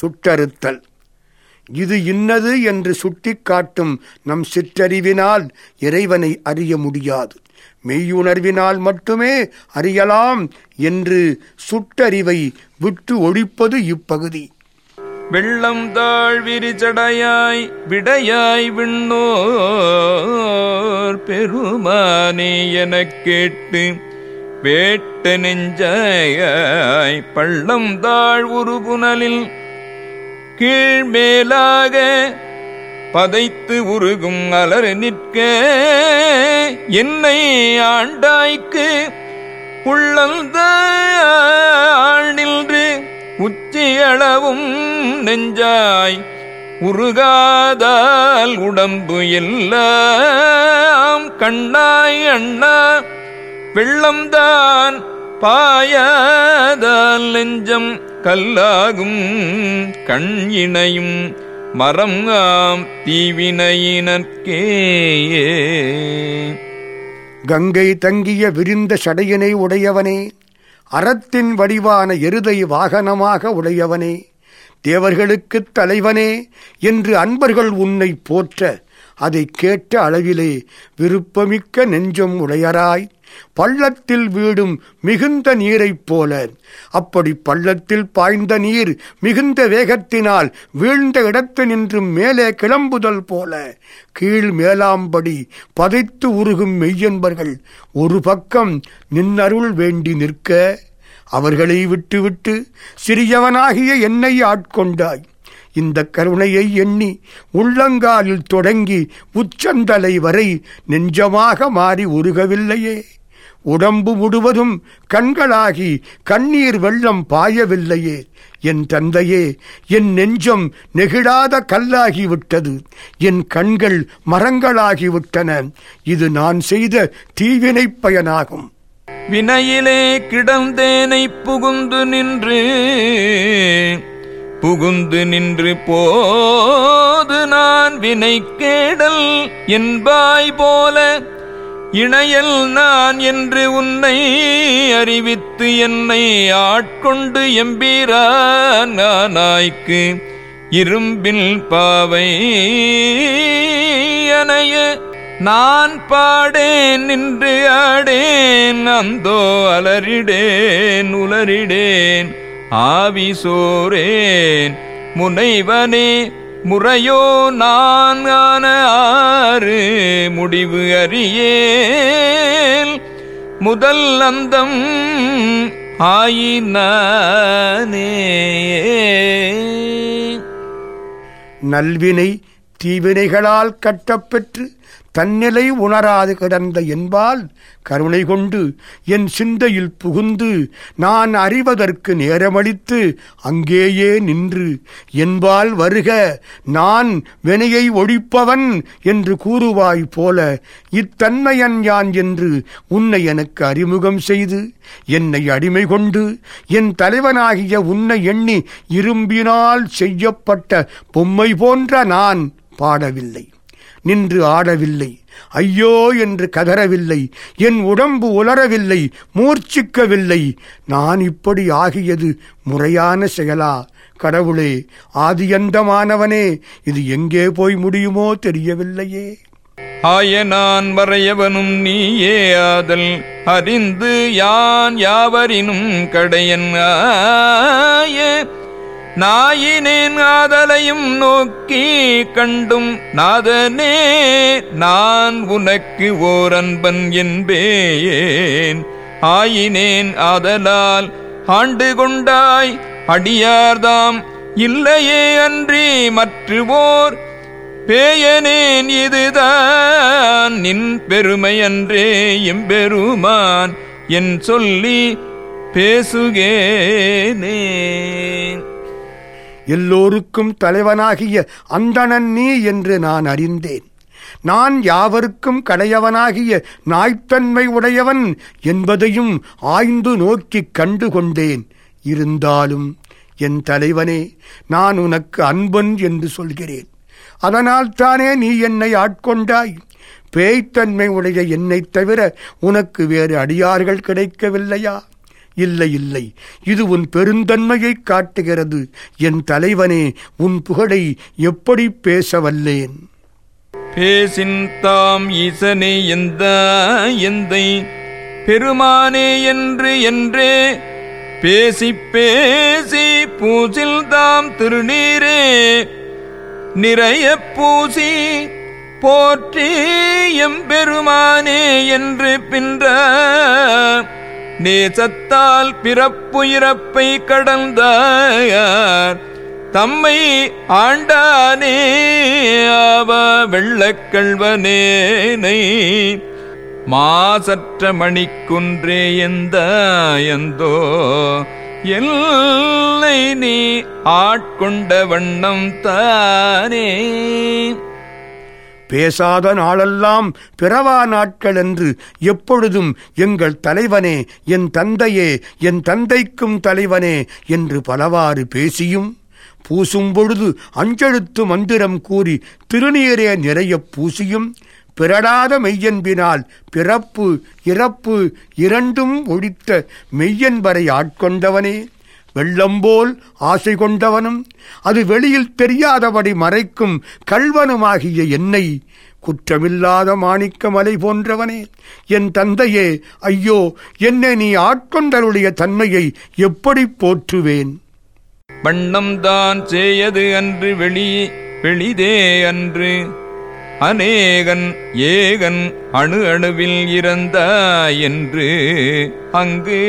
சுட்டறுத்தல் இது இன்னது என்று சுட்டிக்காட்டும் நம் சிற்றறிவினால் இறைவனை அறிய முடியாது. மெய்யுணர்வினால் மட்டுமே அறியலாம் என்று சுட்டறிவை விட்டு ஒழிப்பது இப்பகுதி. வெள்ளம் தாழ் விரிச்சடையாய் விடையாய் விண்ணோர் பெருமானே எனக் கேட்டு வேட்ட நெஞ்சாய் பள்ளம் தாழ் உருபுனலில் கீழ்மேலாக பதைத்து உருகும் அலறு நிற்க என்னை ஆண்டாய்க்கு உள்ளந்தாள் நின்று உச்சியளவும் நெஞ்சாய் உருகாதால் உடம்பு எல்லாம் கண்ணாய் அண்ணா வெள்ளம்தான் பாயாதால் நெஞ்சம் கல்லாகும் கண் இணையும் மரம் ஆம் தீவினையினற்கே கங்கை தங்கிய விரிந்த சடையினை உடையவனே அறத்தின் வடிவான எருதை வாகனமாக உடையவனே தேவர்களுக்குத் தலைவனே என்று அன்பர்கள் உன்னை போற்ற அதை கேட்ட அளவிலே விருப்பமிக்க நெஞ்சம் உடையராய் பள்ளத்தில் வீடும் மிகுந்த நீரைப் போல. அப்படி பள்ளத்தில் பாய்ந்த நீர் மிகுந்த வேகத்தினால் வீழ்ந்த இடத்து நின்று மேலே கிளம்புதல் போல. கீழ் மேலாம்படி பதைத்து உருகும் மெய்யன்பர்கள் ஒரு பக்கம் நின்னருள் வேண்டி நிற்க அவர்களை விட்டுவிட்டு சிறியவனாகிய என்னை ஆட்கொண்டாய். இந்த கருணையை எண்ணி உள்ளங்காலில் தொடங்கி உச்சந்தலை வரை நெஞ்சமாக மாறி உருகவில்லையே. உடம்பு முழுவதும் கண்களாகி கண்ணீர் வெள்ளம் பாயவில்லையே. என் தந்தையே என் நெஞ்சம் நெகிழாத கல்லாகிவிட்டது. என் கண்கள் மரங்களாகிவிட்டன. இது நான் செய்த தீவினைப் பயனாகும். வினையிலே கிடந்தேனை புகுந்து நின்று புகுந்து நின்று போது நான் வினை கேடல் என்பாய் போல இணையல் நான் என்று உன்னை அறிவித்து என்னை ஆட்கொண்டு எம்பீரான் நானாய்க்கு இரும்பில் பாவை அணைய. நான் பாடேன் நின்று ஆடேன் அந்தோ அலறிடேன் உலரிடேன் ஆவிசோரேன் முனைவனே முறையோ நான் ஆறு முடிவு அறியேல். முதல் அந்தம் ஆயினானே. நல்வினை தீவினைகளால் கட்டப்பெற்று தன்னிலை உணராது கிடந்த என்பால் கருணை கொண்டு என் சிந்தையில் புகுந்து நான் அறிவதற்கு நேரமளித்து அங்கேயே நின்று என்பால் வருக நான் வினையை ஒழிப்பவன் என்று கூறுவாய் போல இத்தன்மையன் யான் என்று உன்னை எனக்கு அறிமுகம் செய்து என்னை அடிமை கொண்டு என் தலைவனாகிய உன்னை எண்ணி இரும்பினால் செய்யப்பட்ட பொம்மை போன்ற நான் பாடவில்லை. நின்று ஆடவில்லை. ஐயோ என்று கதறவில்லை. என் உடம்பு உலரவில்லை. மூர்ச்சிக்கவில்லை. நான் இப்படி ஆகியது முறையான செயலா? கடவுளே ஆதியந்தமானவனே இது எங்கே போய் முடியுமோ தெரியவில்லையே. ஆய நான் வரையவனும் நீயே ஆதல். அறிந்து யான் யாவரினும் கடையன் ஆய. நாயினேன் ஆதலையும் நோக்கி கண்டும் நாதனே நான் உனக்கு ஓர் அன்பன் என்பேன் ஆயினேன் ஆதலால் ஆண்டு கொண்டாய் அடியார்தாம் இல்லையே அன்றி மற்றுவோர். பேயனேன் இதுதான் நின் பெருமையன்றே எம்பெருமான் என் சொல்லி பேசுகேனே எல்லோருக்கும் தலைவனாகிய அந்தணன் நீ என்று நான் அறிந்தேன். நான் யாவருக்கும் கடையவனாகிய நாய்த்தன்மை உடையவன் என்பதையும் ஆய்ந்து நோக்கிக் கண்டு கொண்டேன் இருந்தாலும் என் தலைவனே நான் உனக்கு அன்பன் என்று சொல்கிறேன். அதனால் தானே நீ என்னை ஆட்கொண்டாய். பேய்த்தன்மை உடைய என்னைத் தவிர உனக்கு வேறு அடியார்கள் கிடைக்கவில்லையா? இல்லை இல்லை. இது உன் பெருந்தன்மையை காட்டுகிறது. என் தலைவனே உன் புகழை எப்படி பேச வல்லேன் பேசின் தாம் ஈசனே எந்த எந்தை? பெருமானே என்று என்றே பேசி பேசி பூசில் தாம் திருநீரே. நிறைய பூசி போற்றி எம்பெருமானே என்று பின்ற நேசத்தால் பிறப்பு இறப்பை கடந்தார் தம்மை ஆண்டானே ஆவ வெள்ளக்கள்வனேனை மாசற்ற மணிக்குன்றே எந்த எந்தோ எல்லை நீ ஆட்கொண்ட வண்ணம் தானே. பேசாத நாளெல்லாம் பிறவா நாட்கள் என்று எப்பொழுதும் எங்கள் தலைவனே என் தந்தையே என் தந்தைக்கும் தலைவனே என்று பலவாறு பேசியும் பூசும் பொழுது அஞ்செழுத்து மந்திரம் கூறி திருநீரே நிறைய பூசியும் பிறடாத மெய்யன்பினால் பிறப்பு இறப்பு இரண்டும் ஒழித்த மெய்யன்பரை ஆட்கொண்டவனே. வெள்ளம்போல் ஆசை கொண்டவனும் அது வெளியில் தெரியாதபடி மறைக்கும் கல்வனுமாகிய என்னை குற்றமில்லாத மாணிக்க மலை போன்றவனே என் தந்தையே ஐயோ என்னை நீ ஆட்கொண்டருடைய தன்மையை எப்படி போற்றுவேன்? வண்ணம்தான் செய்யது அன்று வெளி வெளிதே அன்று. அநேகன் ஏகன் அணு அணுவில் இறந்த என்று அங்கு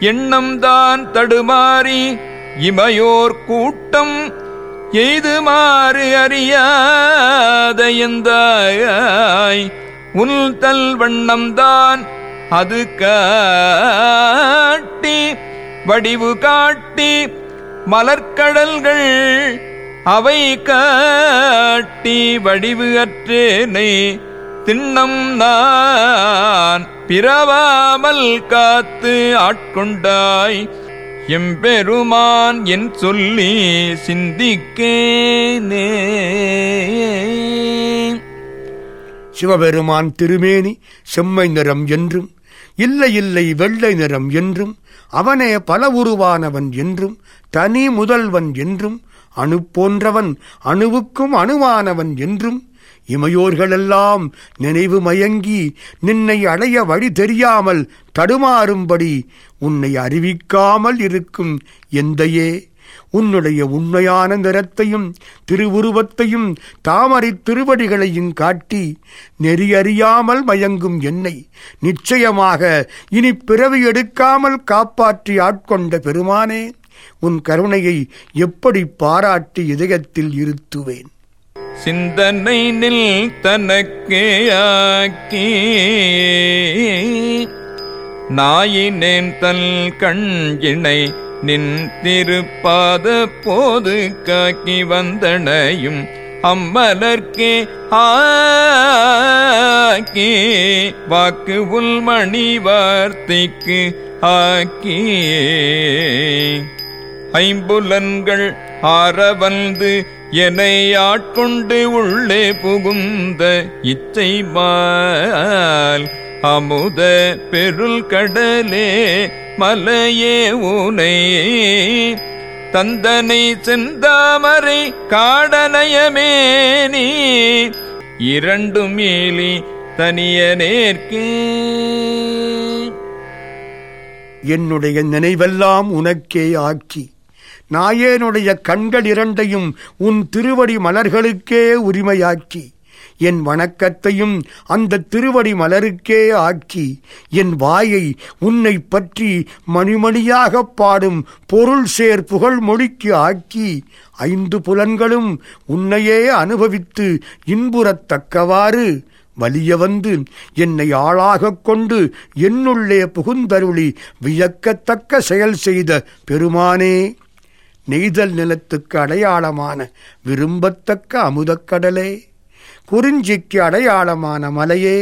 எண்ணம்தான் தடுமாறி இமையோர் கூட்டம் எய்துமாறு அறியாத எந்தாய்? உன் தல் வண்ணம்தான் அது காட்டி வடிவு காட்டி மலர்க்கடல்கள் அவை காட்டி வடிவு அற்றேனை திண்ணம் நான் பிறவாமல் காத்து ஆட்கொண்டாய். எம்பெருமான் என் சொல்லி சிந்திக்கேனே. சிவபெருமான் திருமேனி செம்மை நிறம் என்றும் இல்லை இல்லை வெள்ளை நிறம் என்றும் அவனே பல உருவானவன் என்றும் தனி முதல்வன் என்றும் அணு போன்றவன் அணுவுக்கும் அணுவானவன் என்றும் இமையோர்களெல்லாம் நினைவு மயங்கி நின்னை அடைய வழி தெரியாமல் தடுமாறும்படி உன்னை அறிவிக்காமல் இருக்கும் எந்தையே உன்னுடைய உண்மையான நிறத்தையும் திருவுருவத்தையும் தாமரை திருவடிகளையும் காட்டி நெறியறியாமல் மயங்கும் என்னை நிச்சயமாக இனி பிறவி எடுக்காமல் காப்பாற்றி ஆட்கொண்ட பெருமானே உன் கருணையை எப்படி பாராட்டி இதயத்தில் இருத்துவேன். சிந்தனை நில் தனக்கே ஆக்கி நாயினேன் தல் கண்கிணை நின் திருப்பாத போது காக்கி வந்தனையும் அம்மலர்க்கே ஆக்கி வாக்கு உள்மணி வார்த்தைக்கு ஆக்கி. ஐம்புலன்கள் ஆரவந்து என்னை ஆட்கொண்டு உள்ளே புகுந்த இச்சைமால் அமுத பெருள் கடலே மலையே ஊனை தந்தனை செந்தாமரை காடனயமேனி இரண்டு மேலி தனிய நேர்க்கே. என்னுடைய நினைவெல்லாம் உனக்கே ஆக்கி. நாயேனுடைய கண்கள் இரண்டையும் உன் திருவடி மலர்களுக்கே உரிமையாக்கி என் வணக்கத்தையும் அந்த திருவடி மலருக்கே ஆக்கி என் வாயை உன்னை பற்றி மணிமணியாகப் பாடும் பொருள் சேர் புகழ் மொழிக்கு ஆக்கி ஐந்து புலன்களும் உன்னையே அனுபவித்து இன்புறத்தக்கவாறு வலிய வந்து என்னை ஆளாகக் கொண்டு என்னுள்ளே புகுந்தருளி வியக்கத்தக்க செயல் செய்த பெருமானே. நெய்தல் நிலத்துக்கு அடையாளமான விரும்பத்தக்க அமுதக்கடலே குறிஞ்சிக்கு அடையாளமான மலையே.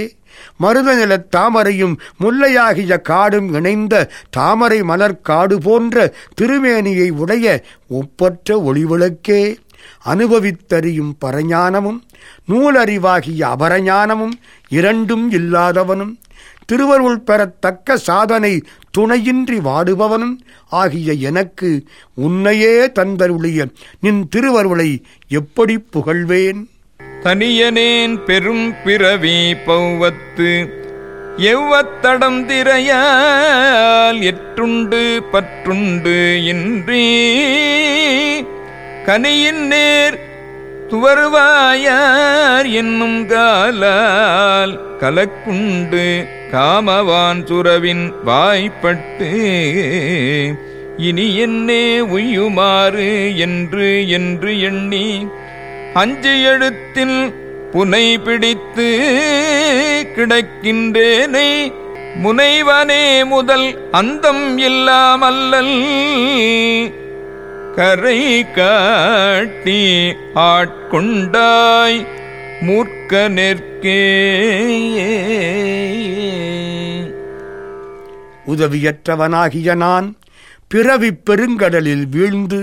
மருத நிலத் தாமரையும் முல்லையாகிய காடும் இணைந்த தாமரை மலர் காடு போன்ற திருமேனியை உடைய ஒப்பற்ற ஒளிவிளக்கே. அனுபவித்தறியும் பரஞானமும் நூலறிவாகிய அபரஞானமும் இரண்டும் இல்லாதவனும் திருவருள் பெறத்தக்க சாதனை துணையின்றி வாடுபவனும் ஆகிய எனக்கு உன்னையே தந்தருளிய நின் திருவருளை எப்படி புகழ்வேன்? தனியனேன் பெரும் பிறவி பௌவத்து எவ்வத்தடம் திரையால் எற்றுண்டு பற்றுண்டு இன்றி கனியின் நேர் துவருவாயார் என்னும் காலால் கலக்குண்டு காமவான் சுரவின் வாய்ப்பட்டு இனி என்னே உய்யுமாறு என்று என்று எண்ணி அஞ்சு எழுத்தில் புனை பிடித்து கிடக்கின்றேனை முனைவனே முதல் அந்தம் இல்லாமல்லல் கரை காட்டி ஆட்கொண்டாய் மூர்க்க நிற்கே உதவியற்றவனாகிய நான் பிறவி பெருங்கடலில் வீழ்ந்து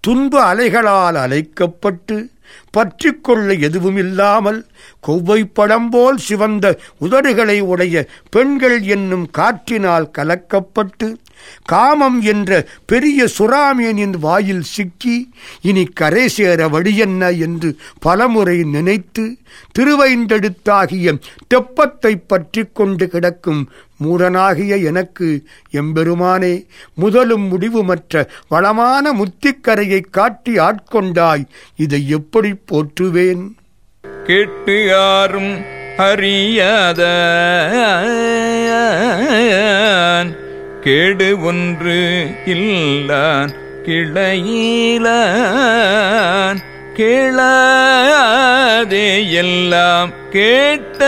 துன்ப அலைகளால் அலைக்கப்பட்டு பற்றிக்கொள்ள எதுவுமில்லாமல் கொவ்வைப்படம் போல் சிவந்த உதடுகளை உடைய பெண்கள் என்னும் காற்றினால் கலக்கப்பட்டு காமம் என்ற பெரிய சுறாமியனின் வாயில் சிக்கி இனி கரை சேர வழியென்ன என்று பலமுறை நினைத்து திருவைந்தெடுத்தாகிய தெப்பத்தை பற்றி கொண்டு கிடக்கும் மூடனாகிய எனக்கு எம்பெருமானே முதலும் முடிவுமற்ற வளமான முத்திக்கரையை காட்டி ஆட்கொண்டாய் இதை எப்படி போற்றுவேன்? கேட்டு யாரும் அறியாத கேடு ஒன்று இல்லான் கிளையிலான். கேளாதே எல்லாம் கேட்டால்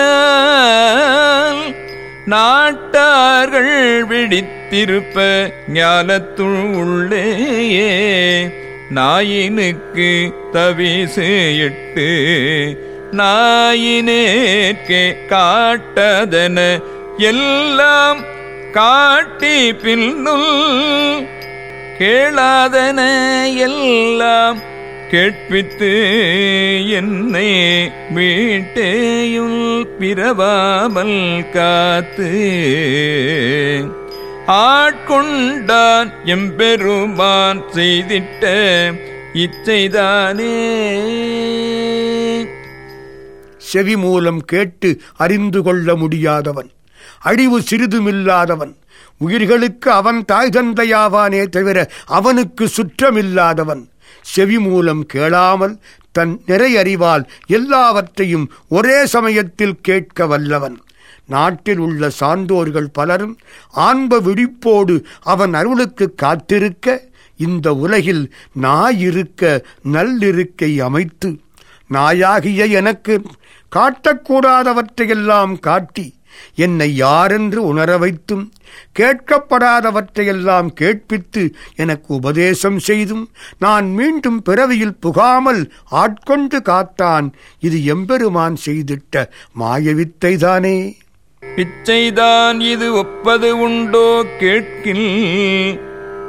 நாட்டார்கள் விடித்திருப்ப ஞானத்துள் உள்ளேயே. நாயினுக்கு தவிசு எட்டு நாயினேற்கே காட்டதன எல்லாம் காட்டி பின்னுள் கேளாதன எல்லாம் கேட்பித்து என்னை மீட்டேயுள் பிறவாமல் காத்து. ஆட்கொண்டான் எம்பெருமான் செய்திட்ட இச்சைதானே. செவி மூலம் கேட்டு அறிந்து கொள்ள முடியாதவன். அழிவு சிறிதுமில்லாதவன். உயிர்களுக்கு அவன் தாய் தந்தையாவானே தவிர அவனுக்கு சுற்றமில்லாதவன். செவி மூலம் கேளாமல் தன் நிறையறிவால் எல்லாவற்றையும் ஒரே சமயத்தில் கேட்க வல்லவன். நாட்டில் உள்ள சான்றோர்கள் பலரும் ஆன்ப விழிப்போடு அவன் அருளுக்கு காத்திருக்க இந்த உலகில் நாயிருக்க நல்லிருக்கை அமைத்து நாயாகிய எனக்கு காட்டக்கூடாதவற்றையெல்லாம் காட்டி என்னை யாரென்று உணர வைத்தும் கேட்கப்படாதவற்றையெல்லாம் கேட்பித்து எனக்கு உபதேசம் செய்தும் நான் மீண்டும் பிறவியில் புகாமல் ஆட்கொண்டு காத்தான். இது எம்பெருமான் செய்திட்ட மாயவித்தைதானே. பிச்சைதான் இது ஒப்பது உண்டோ கேட்கில்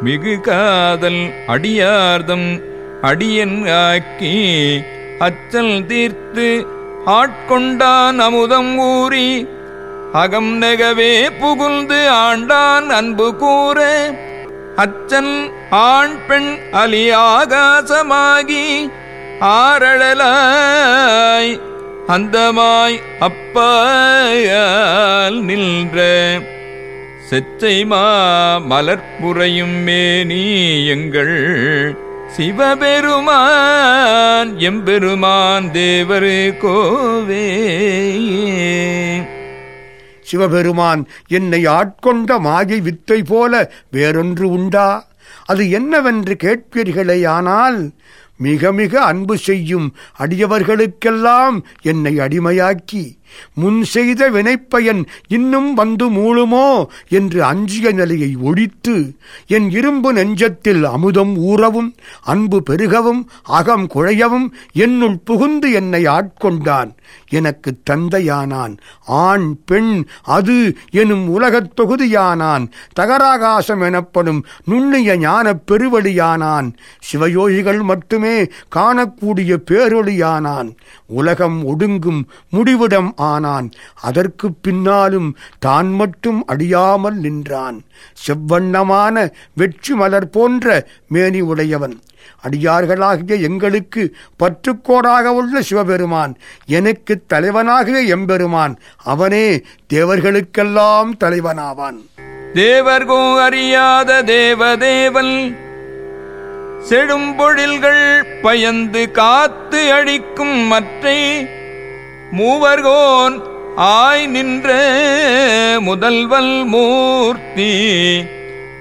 மிகு காதல் அடியார்தம் அடியன் ஆக்கி அச்சல் தீர்த்து ஆட்கொண்டான் அமுதம் ஊறி அகம் நெகவே புகுந்து ஆண்டான் அன்பு கூற. அச்சன் ஆண் பெண் அலி ஆகாசமாகி ஆரழலாய் அந்தமாய் அப்பாயால் நின்ற. செச்சைமா மலர்புறையும் மேனி எங்கள் சிவபெருமான் எம்பெருமான் தேவரு கோவே சிவபெருமான் என்னை ஆட்கொண்ட மாயை வித்தை போல வேறொன்று உண்டா? அது என்னவென்று கேட்பீர்களேயானால் மிக மிக அன்பு செய்யும் அடியவர்களுக்கெல்லாம் என்னை அடிமையாக்கி முன் செய்த வினைப்பயன் இன்னும் வந்து மூழுமோ என்று அஞ்சிய நிலையை ஒழித்து என் இரும்பு நெஞ்சத்தில் அமுதம் ஊறவும் அன்பு பெருகவும் அகம் குழையவும் என்னுள் புகுந்து என்னை ஆட்கொண்டான். எனக்கு தந்தையானான். ஆண் பெண் அது எனும் உலகத் தொகுதியானான். தகராகாசம் எனப்படும் நுண்ணிய ஞானப் பெருவழியானான். சிவயோகிகள் மட்டுமே உலகமே காணக்கூடிய பேரொளியானான் உலகம் ஒடுங்கும் முடிவிடம் ஆனான். அதற்கு பின்னாலும் தான் மட்டும் அடியாமல் நின்றான். செவ்வண்ணமான வெற்றி மலர் போன்ற மேனி உடையவன். அடியார்களாகிய எங்களுக்கு பற்றுக்கோடாக உள்ள சிவபெருமான் எனக்கு தலைவனாகிய எம்பெருமான் அவனே தேவர்களுக்கெல்லாம் தலைவனாவான். தேவர்கோ அறியாத தேவதேவன் செழும்பொழில்கள் பயந்து காத்து அழிக்கும் மற்றை மூவர்கோன் ஆய் நின்ற முதல்வல் மூர்த்தி.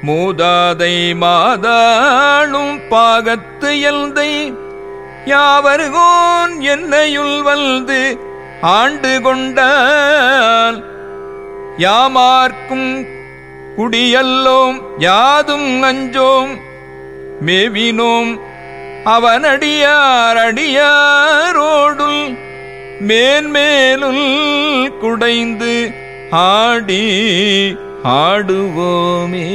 மூதாதை மாதாளும் பாகத்து எல்தை. யாவர்கோன் என்னையுள் வந்து ஆண்டு கொண்டால். யாமார்க்கும் குடியல்லோம் யாதும் அஞ்சோம் மேவினோம். அவனடியார் அடியாரோடுள் மேன்மேலுள் குடைந்து ஆடி ஆடுவோமே.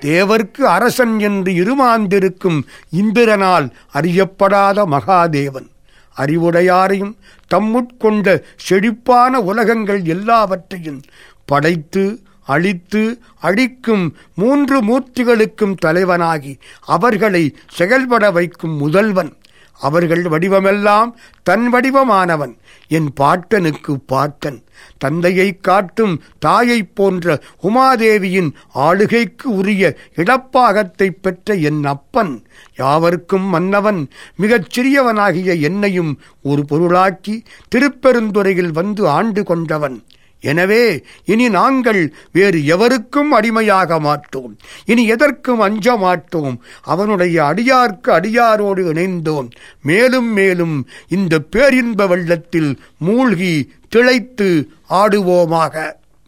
தேவர்க்கு அரசன் என்று இருமாந்திருக்கும் இந்திரனால் அறியப்படாத மகாதேவன். அறிவுடையாரையும் தம்முட்கொண்ட செழிப்பான உலகங்கள் எல்லாவற்றையும் படைத்து அழித்து அழிக்கும் மூன்று மூர்த்திகளுக்கும் தலைவனாகி அவர்களை செயல்பட வைக்கும் முதல்வன். அவர்கள் வடிவமெல்லாம் தன் வடிவமானவன். என் பாட்டனுக்கு பாட்டன். தந்தையை காட்டும் தாயைப் போன்ற உமாதேவியின் ஆளுகைக்கு உரிய இடப்பாகத்தை பெற்ற என் அப்பன். யாவர்க்கும் மன்னவன் மிகச் சிறியவனாகிய என்னையும் ஒரு பொருளாக்கி திருப்பெருந்துறையில் வந்து ஆண்டு கொண்டவன். எனவே இனி நாங்கள் வேறு எவருக்கும் அடிமையாக மாட்டோம். இனி எதற்கும் அஞ்ச மாட்டோம். அவனுடைய அடியார்க்கு அடியாரோடு இணைந்தோம். மேலும் மேலும் இந்த பேரின்ப வெள்ளத்தில் மூழ்கி திளைத்து ஆடுவோமாக.